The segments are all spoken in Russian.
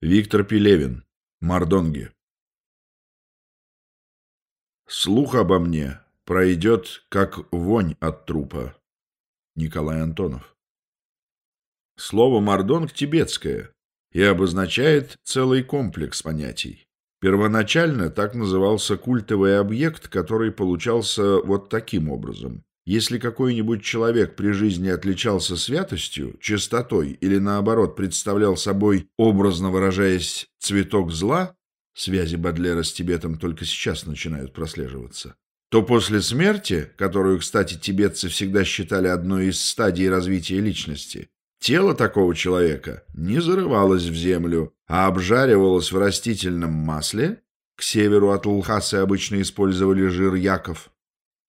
Виктор Пелевин. Мардонги. Слух обо мне пройдет, как вонь от трупа. Николай Антонов. Слово «мардонг» тибетское и обозначает целый комплекс понятий. Первоначально так назывался культовый объект, который получался вот таким образом. Если какой-нибудь человек при жизни отличался святостью, чистотой или, наоборот, представлял собой, образно выражаясь, цветок зла, связи Бадлера с Тибетом только сейчас начинают прослеживаться, то после смерти, которую, кстати, тибетцы всегда считали одной из стадий развития личности, тело такого человека не зарывалось в землю, а обжаривалось в растительном масле, к северу от Лхасы обычно использовали жир яков,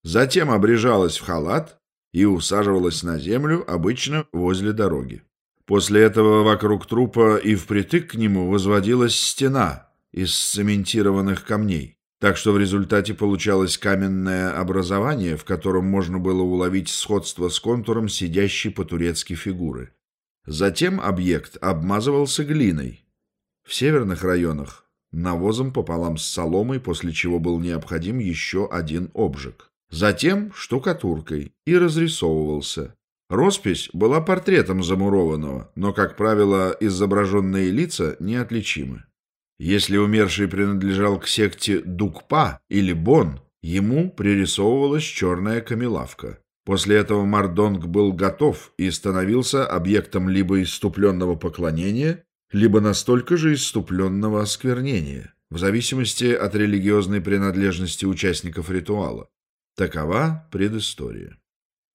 Затем обрежалась в халат и усаживалась на землю, обычно возле дороги. После этого вокруг трупа и впритык к нему возводилась стена из цементированных камней, так что в результате получалось каменное образование, в котором можно было уловить сходство с контуром сидящей по-турецки фигуры. Затем объект обмазывался глиной. В северных районах навозом пополам с соломой, после чего был необходим еще один обжиг. Затем штукатуркой и разрисовывался. Роспись была портретом замурованного, но, как правило, изображенные лица неотличимы. Если умерший принадлежал к секте Дукпа или Бон, ему пририсовывалась черная камелавка. После этого Мардонг был готов и становился объектом либо иступленного поклонения, либо настолько же иступленного осквернения, в зависимости от религиозной принадлежности участников ритуала. Такова предыстория.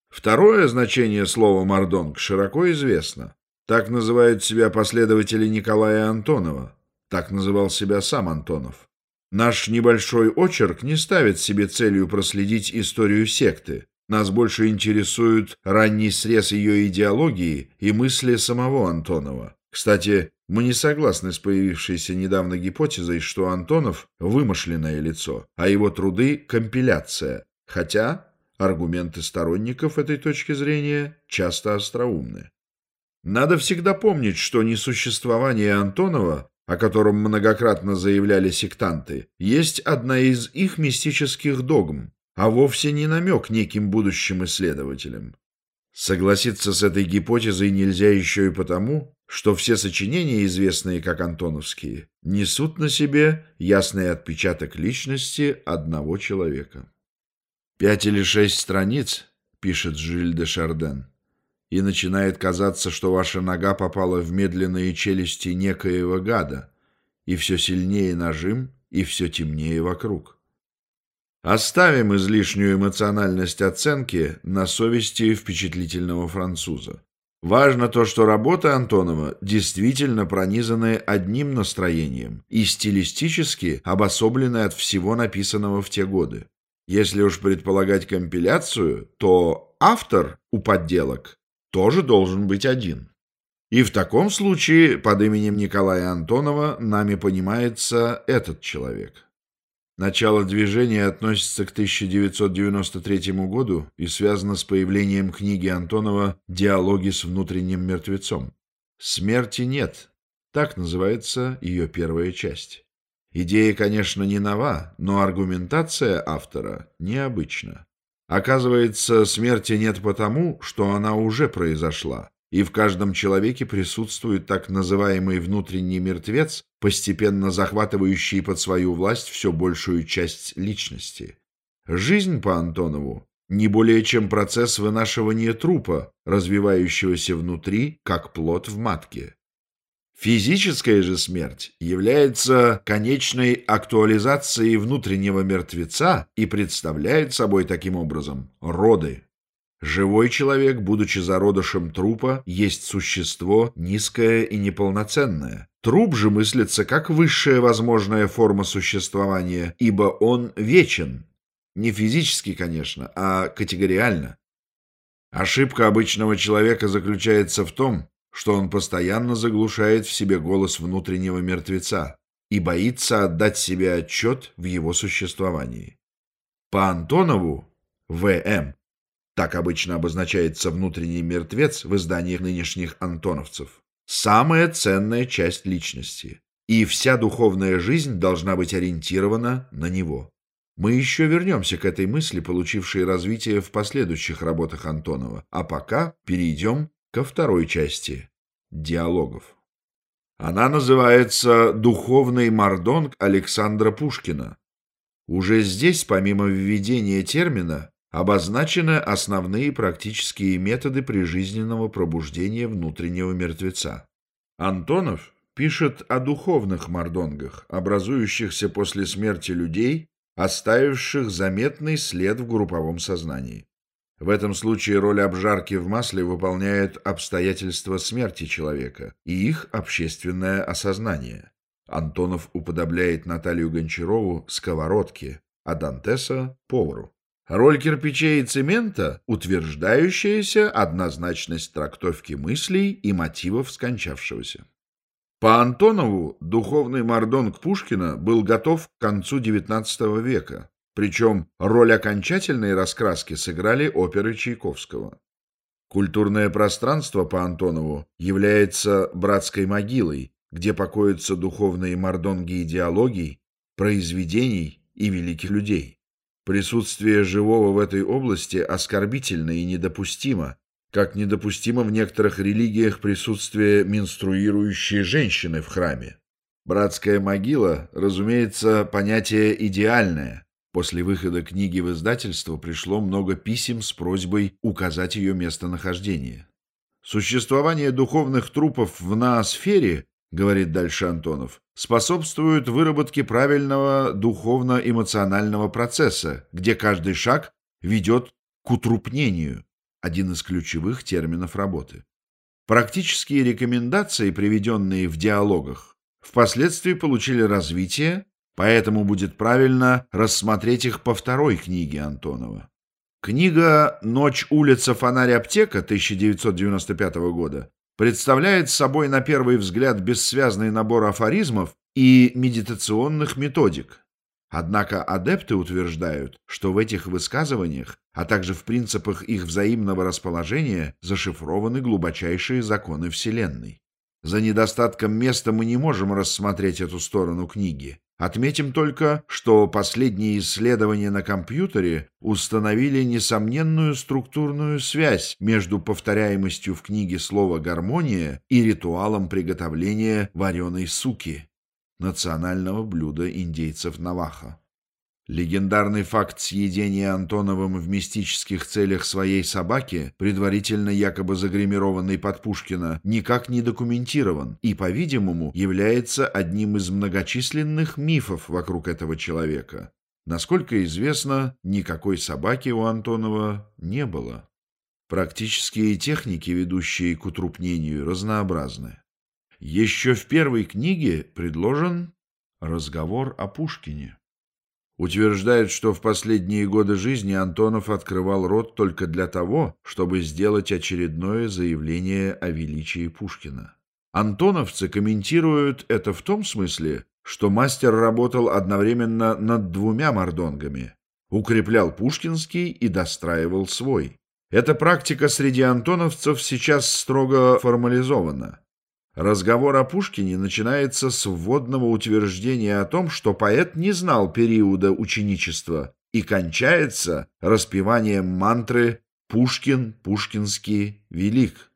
Второе значение слова «мордонг» широко известно. Так называют себя последователи Николая Антонова. Так называл себя сам Антонов. Наш небольшой очерк не ставит себе целью проследить историю секты. Нас больше интересует ранний срез ее идеологии и мысли самого Антонова. Кстати, мы не согласны с появившейся недавно гипотезой, что Антонов – вымышленное лицо, а его труды – компиляция, Хотя аргументы сторонников этой точки зрения часто остроумны. Надо всегда помнить, что несуществование Антонова, о котором многократно заявляли сектанты, есть одна из их мистических догм, а вовсе не намек неким будущим исследователям. Согласиться с этой гипотезой нельзя еще и потому, что все сочинения, известные как антоновские, несут на себе ясный отпечаток личности одного человека. Пять или шесть страниц, пишет Жиль де Шарден, и начинает казаться, что ваша нога попала в медленные челюсти некоего гада, и все сильнее нажим, и все темнее вокруг. Оставим излишнюю эмоциональность оценки на совести впечатлительного француза. Важно то, что работа Антонова действительно пронизаны одним настроением и стилистически обособлены от всего написанного в те годы. Если уж предполагать компиляцию, то автор у подделок тоже должен быть один. И в таком случае под именем Николая Антонова нами понимается этот человек. Начало движения относится к 1993 году и связано с появлением книги Антонова «Диалоги с внутренним мертвецом». «Смерти нет», так называется ее первая часть. Идея, конечно, не нова, но аргументация автора необычна. Оказывается, смерти нет потому, что она уже произошла, и в каждом человеке присутствует так называемый внутренний мертвец, постепенно захватывающий под свою власть все большую часть личности. Жизнь по Антонову не более чем процесс вынашивания трупа, развивающегося внутри, как плод в матке. Физическая же смерть является конечной актуализацией внутреннего мертвеца и представляет собой таким образом роды. Живой человек, будучи зародышем трупа, есть существо низкое и неполноценное. Труп же мыслится как высшая возможная форма существования, ибо он вечен. Не физически, конечно, а категориально. Ошибка обычного человека заключается в том, что он постоянно заглушает в себе голос внутреннего мертвеца и боится отдать себе отчет в его существовании. По Антонову, В.М., так обычно обозначается внутренний мертвец в изданиях нынешних антоновцев, самая ценная часть личности. и вся духовная жизнь должна быть ориентирована на него. Мы еще вернемся к этой мысли, получившей развитие в последующих работах Антонова, а пока перейдем ко второй части – диалогов. Она называется «Духовный мордонг Александра Пушкина». Уже здесь, помимо введения термина, обозначены основные практические методы прижизненного пробуждения внутреннего мертвеца. Антонов пишет о духовных мордонгах, образующихся после смерти людей, оставивших заметный след в групповом сознании. В этом случае роль обжарки в масле выполняет обстоятельства смерти человека и их общественное осознание. Антонов уподобляет Наталью Гончарову сковородке, а Дантеса — повару. Роль кирпичей и цемента — утверждающаяся однозначность трактовки мыслей и мотивов скончавшегося. По Антонову духовный мордонг Пушкина был готов к концу XIX века, причем роль окончательной раскраски сыграли оперы Чайковского. Культурное пространство по Антонову является братской могилой, где покоятся духовные мордонги идеологий, произведений и великих людей. Присутствие живого в этой области оскорбительно и недопустимо, как недопустимо в некоторых религиях присутствие менструирующей женщины в храме. Братская могила, разумеется, понятие идеальное. После выхода книги в издательство пришло много писем с просьбой указать ее местонахождение. Существование духовных трупов в ноосфере говорит дальше Антонов, способствуют выработке правильного духовно-эмоционального процесса, где каждый шаг ведет к утрупнению, один из ключевых терминов работы. Практические рекомендации, приведенные в диалогах, впоследствии получили развитие, поэтому будет правильно рассмотреть их по второй книге Антонова. Книга «Ночь, улица, фонарь, аптека» 1995 года представляет собой на первый взгляд бессвязный набор афоризмов и медитационных методик. Однако адепты утверждают, что в этих высказываниях, а также в принципах их взаимного расположения зашифрованы глубочайшие законы Вселенной. За недостатком места мы не можем рассмотреть эту сторону книги. Отметим только, что последние исследования на компьютере установили несомненную структурную связь между повторяемостью в книге слова «гармония» и ритуалом приготовления вареной суки, национального блюда индейцев Наваха. Легендарный факт съедения Антоновым в мистических целях своей собаки, предварительно якобы загримированной под Пушкина, никак не документирован и, по-видимому, является одним из многочисленных мифов вокруг этого человека. Насколько известно, никакой собаки у Антонова не было. Практические техники, ведущие к утрупнению, разнообразны. Еще в первой книге предложен разговор о Пушкине. Утверждают, что в последние годы жизни Антонов открывал рот только для того, чтобы сделать очередное заявление о величии Пушкина. Антоновцы комментируют это в том смысле, что мастер работал одновременно над двумя мордонгами, укреплял пушкинский и достраивал свой. Эта практика среди антоновцев сейчас строго формализована. Разговор о Пушкине начинается с вводного утверждения о том, что поэт не знал периода ученичества и кончается распеванием мантры «Пушкин, Пушкинский, велик».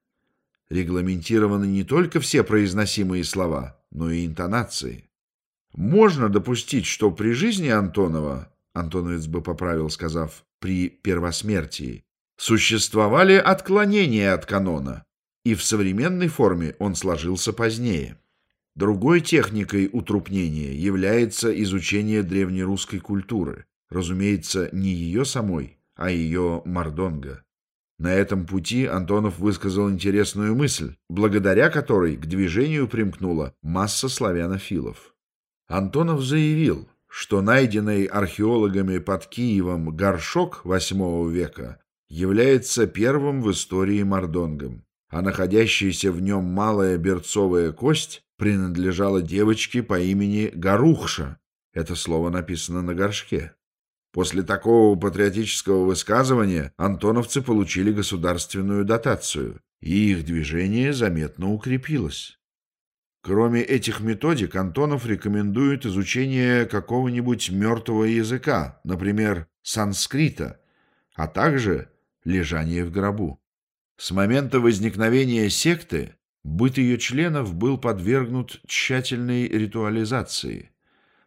Регламентированы не только все произносимые слова, но и интонации. Можно допустить, что при жизни Антонова, Антоновец бы поправил, сказав «при первосмертии», существовали отклонения от канона, и в современной форме он сложился позднее. Другой техникой утрупнения является изучение древнерусской культуры, разумеется, не ее самой, а ее мордонга. На этом пути Антонов высказал интересную мысль, благодаря которой к движению примкнула масса славянофилов. Антонов заявил, что найденный археологами под Киевом горшок VIII века является первым в истории мордонгом а находящаяся в нем малая берцовая кость принадлежала девочке по имени Гарухша. Это слово написано на горшке. После такого патриотического высказывания антоновцы получили государственную дотацию, и их движение заметно укрепилось. Кроме этих методик, Антонов рекомендует изучение какого-нибудь мертвого языка, например, санскрита, а также лежание в гробу. С момента возникновения секты быт ее членов был подвергнут тщательной ритуализации.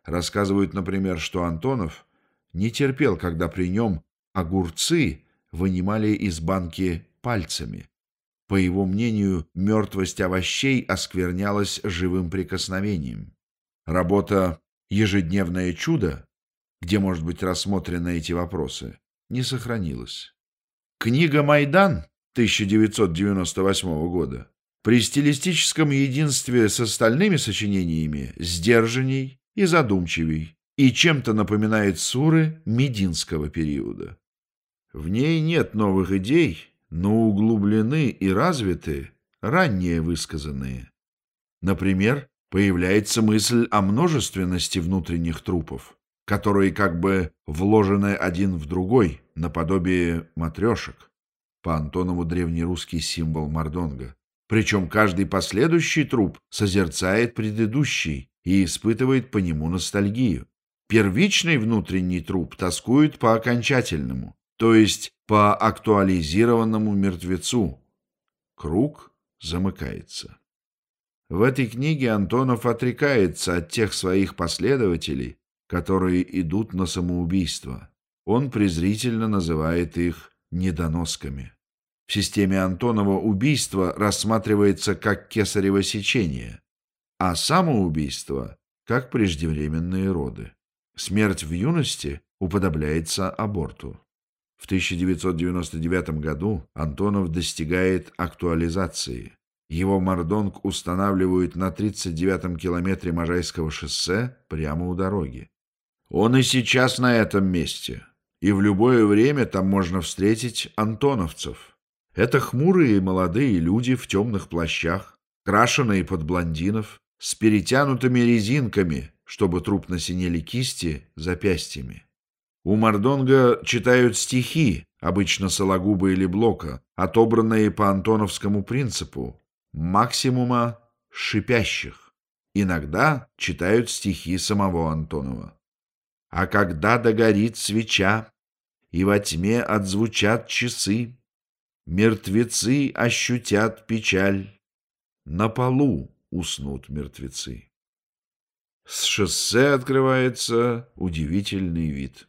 Рассказывают, например, что Антонов не терпел, когда при нем огурцы вынимали из банки пальцами. По его мнению, мертвость овощей осквернялась живым прикосновением. Работа «Ежедневное чудо», где, может быть, рассмотрены эти вопросы, не сохранилась. Книга «Майдан» 1998 года при стилистическом единстве с остальными сочинениями сдержанней и задумчивей и чем-то напоминает суры мединского периода. В ней нет новых идей, но углублены и развиты ранее высказанные. Например, появляется мысль о множественности внутренних трупов, которые как бы вложены один в другой, наподобие матрешек. По Антонову древнерусский символ Мардонга. Причем каждый последующий труп созерцает предыдущий и испытывает по нему ностальгию. Первичный внутренний труп тоскует по окончательному, то есть по актуализированному мертвецу. Круг замыкается. В этой книге Антонов отрекается от тех своих последователей, которые идут на самоубийство. Он презрительно называет их недоносками. В системе Антонова убийство рассматривается как кесарево сечение, а самоубийство – как преждевременные роды. Смерть в юности уподобляется аборту. В 1999 году Антонов достигает актуализации. Его мордонг устанавливают на 39-м километре Можайского шоссе прямо у дороги. Он и сейчас на этом месте, и в любое время там можно встретить антоновцев. Это хмурые молодые люди в темных плащах, крашеные под блондинов, с перетянутыми резинками, чтобы трупно синели кисти запястьями. У Мардонга читают стихи, обычно Сологуба или Блока, отобранные по антоновскому принципу максимума шипящих. Иногда читают стихи самого Антонова. А когда догорит свеча, и во тьме отзвучат часы, мертвецы ощутят печаль, на полу уснут мертвецы. С шоссе открывается удивительный вид.